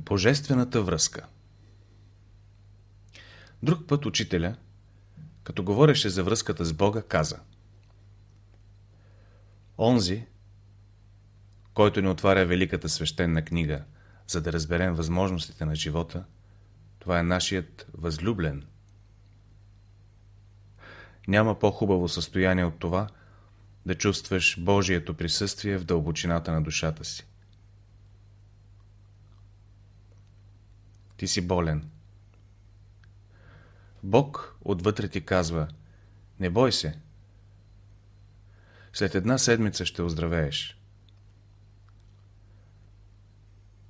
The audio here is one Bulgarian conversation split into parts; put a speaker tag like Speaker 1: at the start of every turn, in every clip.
Speaker 1: Божествената връзка Друг път учителя, като говореше за връзката с Бога, каза Онзи, който ни отваря великата свещена книга, за да разберем възможностите на живота, това е нашият възлюблен. Няма по-хубаво състояние от това, да чувстваш Божието присъствие в дълбочината на душата си. Ти си болен. Бог отвътре ти казва, не бой се. След една седмица ще оздравееш.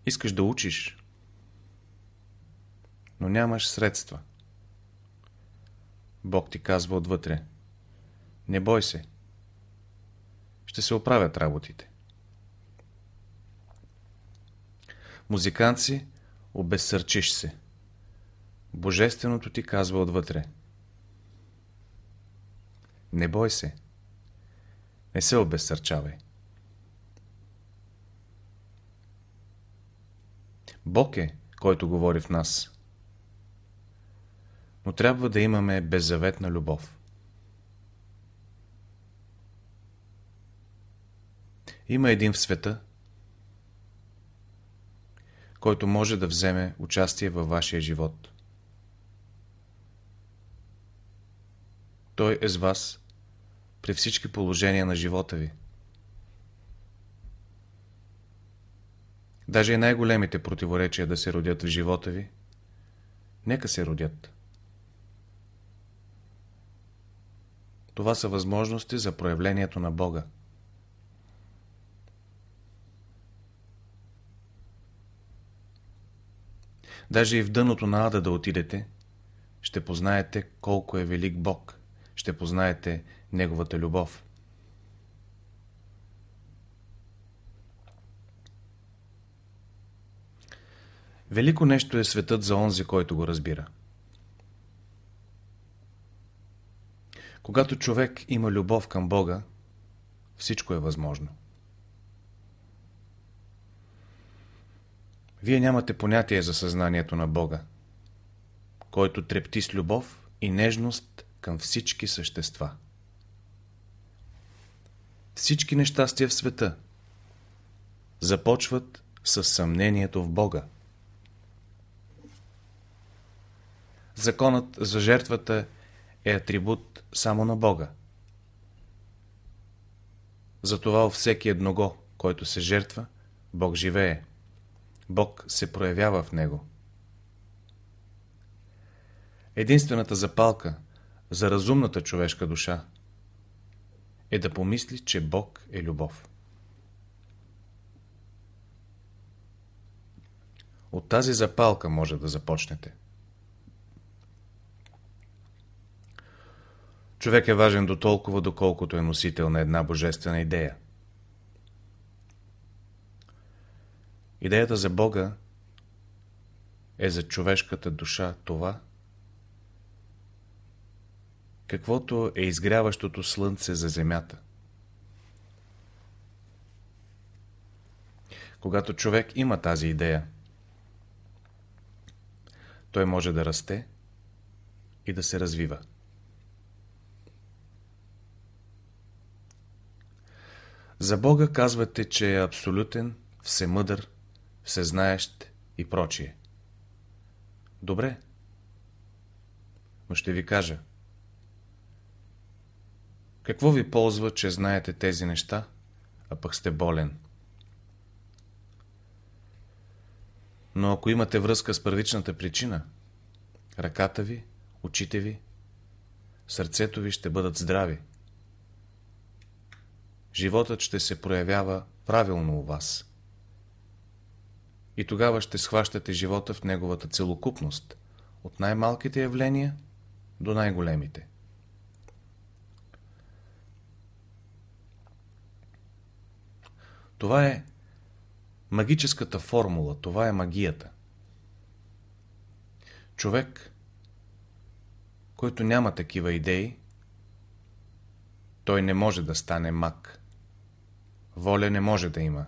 Speaker 1: Искаш да учиш, но нямаш средства. Бог ти казва отвътре, не бой се. Ще се оправят работите. Музикант си, обезсърчиш се. Божественото ти казва отвътре. Не бой се. Не се обезсърчавай. Бог е, който говори в нас. Но трябва да имаме беззаветна любов. Има един в света, който може да вземе участие във вашия живот. Той е с вас при всички положения на живота ви. Даже и най-големите противоречия да се родят в живота ви, нека се родят. Това са възможности за проявлението на Бога. Даже и в дъното на ада да отидете, ще познаете колко е велик Бог. Ще познаете Неговата любов. Велико нещо е светът за онзи, който го разбира. Когато човек има любов към Бога, всичко е възможно. Вие нямате понятие за съзнанието на Бога, който трепти с любов и нежност към всички същества. Всички нещастия в света започват с съмнението в Бога. Законът за жертвата е атрибут само на Бога. Затова във всеки едного, който се жертва, Бог живее. Бог се проявява в него. Единствената запалка за разумната човешка душа е да помисли, че Бог е любов. От тази запалка може да започнете. Човек е важен до толкова, доколкото е носител на една божествена идея. Идеята за Бога е за човешката душа това, каквото е изгряващото слънце за земята. Когато човек има тази идея, той може да расте и да се развива. За Бога казвате, че е абсолютен, всемъдър, всезнаещ и прочие. Добре. Но ще ви кажа. Какво ви ползва, че знаете тези неща, а пък сте болен? Но ако имате връзка с първичната причина, ръката ви, очите ви, сърцето ви ще бъдат здрави. Животът ще се проявява правилно у вас и тогава ще схващате живота в неговата целокупност, от най-малките явления до най-големите. Това е магическата формула, това е магията. Човек, който няма такива идеи, той не може да стане маг. Воля не може да има,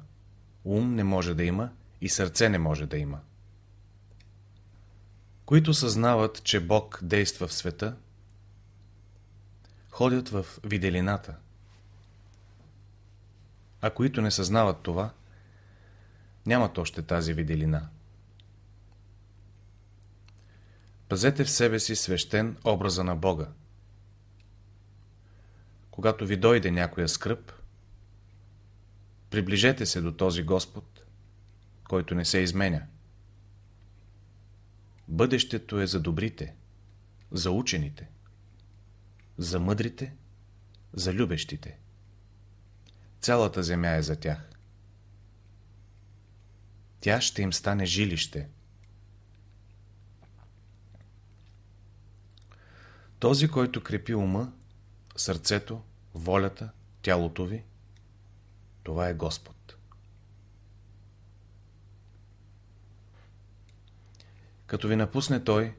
Speaker 1: ум не може да има и сърце не може да има. които съзнават, че Бог действа в света, ходят в виделината. А които не съзнават това, нямат още тази виделина. Пазете в себе си свещен образа на Бога. Когато ви дойде някоя скръп, приближете се до този Господ, който не се изменя. Бъдещето е за добрите, за учените, за мъдрите, за любещите. Цялата земя е за тях. Тя ще им стане жилище. Този, който крепи ума, сърцето, волята, тялото ви, това е Господ. Като ви напусне Той,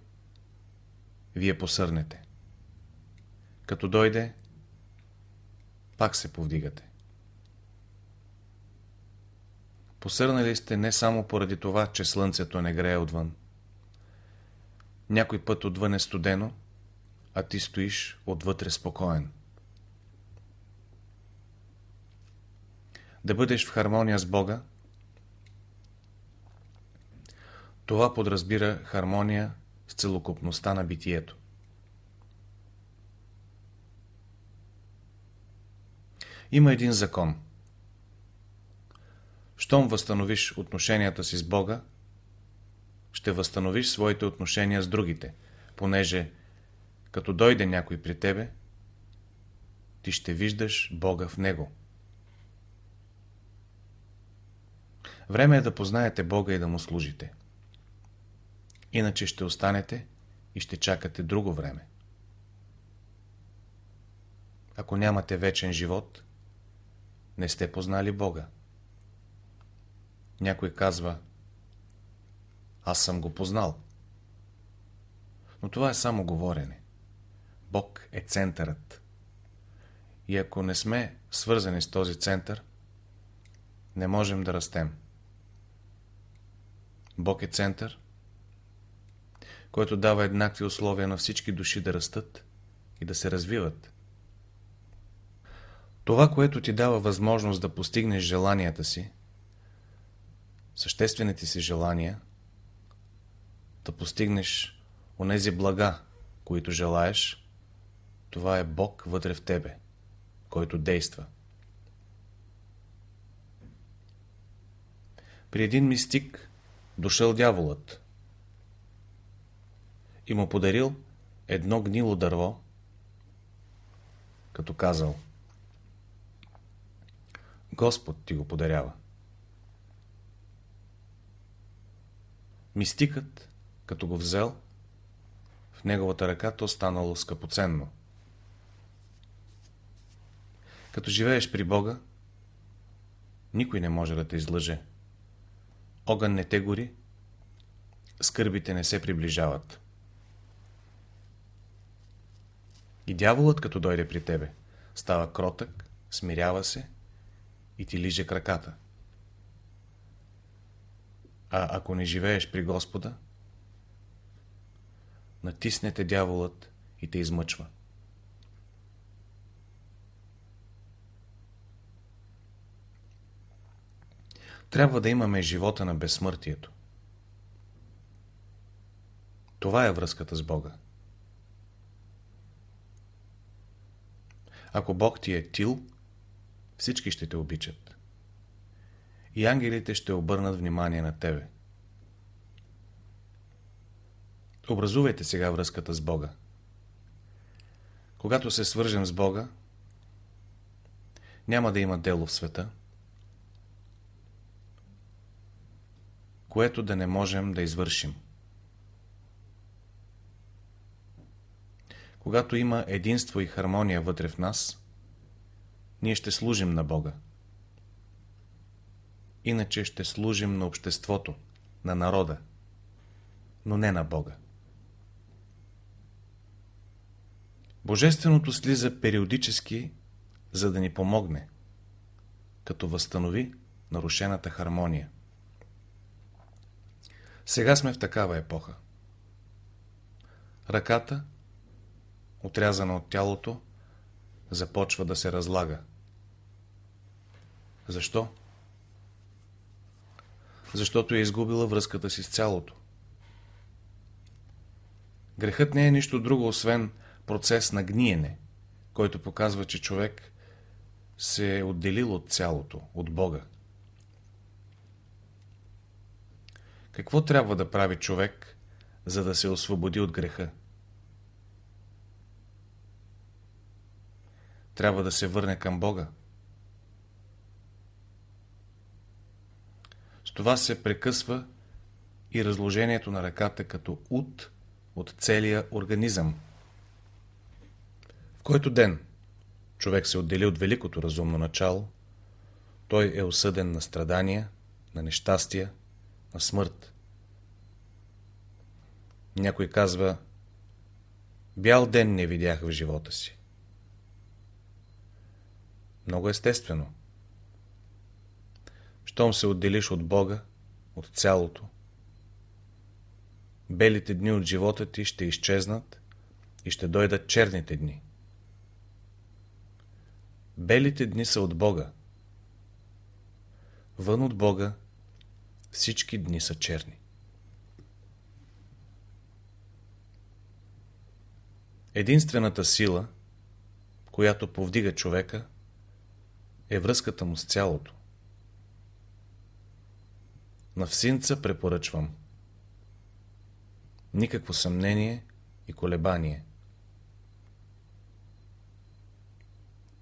Speaker 1: вие посърнете. Като дойде, пак се повдигате. Посърнали сте не само поради това, че слънцето не грее отвън. Някой път отвън е студено, а ти стоиш отвътре спокоен. Да бъдеш в хармония с Бога, това подразбира хармония с целокупността на битието. Има един закон. Щом възстановиш отношенията си с Бога, ще възстановиш своите отношения с другите, понеже като дойде някой при тебе, ти ще виждаш Бога в него. Време е да познаете Бога и да му служите. Иначе ще останете и ще чакате друго време. Ако нямате вечен живот, не сте познали Бога. Някой казва, аз съм го познал. Но това е само говорене. Бог е центърът. И ако не сме свързани с този център, не можем да растем. Бог е център, който дава еднакви условия на всички души да растат и да се развиват. Това, което ти дава възможност да постигнеш желанията си, съществените си желания, да постигнеш онези блага, които желаеш, това е Бог вътре в тебе, който действа. При един мистик дошъл дяволът и му подарил едно гнило дърво, като казал Господ ти го подарява. Мистикът, като го взел, в неговата ръка то станало скъпоценно. Като живееш при Бога, никой не може да те излъже. Огън не те гори, скърбите не се приближават. И дяволът, като дойде при тебе, става кротък, смирява се и ти лиже краката. А ако не живееш при Господа, натиснете дяволът и те измъчва. Трябва да имаме живота на безсмъртието. Това е връзката с Бога. Ако Бог ти е тил, всички ще те обичат. И ангелите ще обърнат внимание на тебе. Образувайте сега връзката с Бога. Когато се свържем с Бога, няма да има дело в света, което да не можем да извършим. Когато има единство и хармония вътре в нас, ние ще служим на Бога. Иначе ще служим на обществото, на народа, но не на Бога. Божественото слиза периодически, за да ни помогне, като възстанови нарушената хармония. Сега сме в такава епоха. Ръката, отрязана от тялото, започва да се разлага. Защо? Защото е изгубила връзката си с цялото. Грехът не е нищо друго, освен процес на гниене, който показва, че човек се е отделил от цялото, от Бога. Какво трябва да прави човек, за да се освободи от греха? Трябва да се върне към Бога. С това се прекъсва и разложението на ръката като ут от целия организъм. В който ден човек се отдели от великото разумно начало, той е осъден на страдания, на нещастия, на смърт. Някой казва, бял ден не видях в живота си. Много естествено. Щом се отделиш от Бога, от цялото, белите дни от живота ти ще изчезнат и ще дойдат черните дни. Белите дни са от Бога. Вън от Бога всички дни са черни. Единствената сила, която повдига човека, е връзката му с цялото. На всинца препоръчвам. Никакво съмнение и колебание.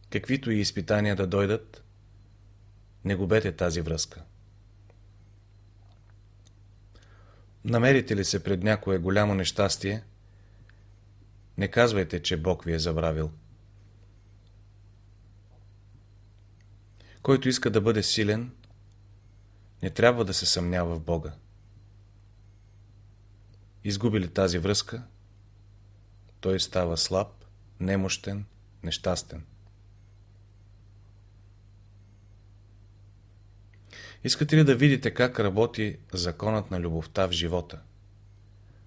Speaker 1: Каквито и изпитания да дойдат, не губете тази връзка. Намерите ли се пред някое голямо нещастие, не казвайте, че Бог ви е забравил. Който иска да бъде силен, не трябва да се съмнява в Бога. Изгуби ли тази връзка, той става слаб, немощен, нещастен. Искате ли да видите как работи законът на любовта в живота?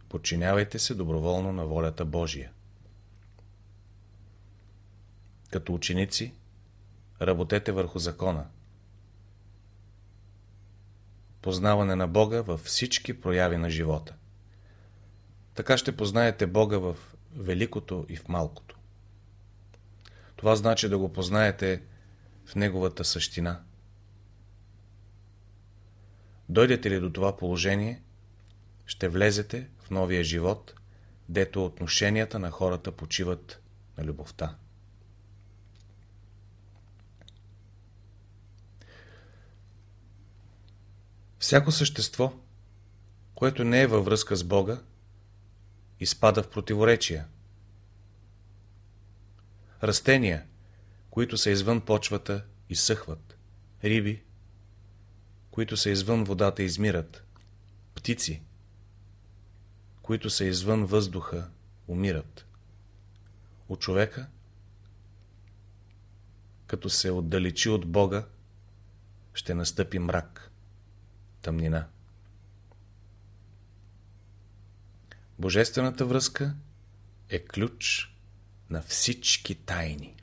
Speaker 1: Подчинявайте се доброволно на волята Божия. Като ученици, работете върху закона. Познаване на Бога във всички прояви на живота. Така ще познаете Бога в великото и в малкото. Това значи да го познаете в Неговата същина. Дойдете ли до това положение, ще влезете в новия живот, дето отношенията на хората почиват на любовта. Всяко същество, което не е във връзка с Бога, изпада в противоречия. Растения, които са извън почвата, изсъхват. Риби, които са извън водата, измират. Птици, които са извън въздуха, умират. От човека, като се отдалечи от Бога, ще настъпи мрак тъмнина. Божествената връзка е ключ на всички тайни.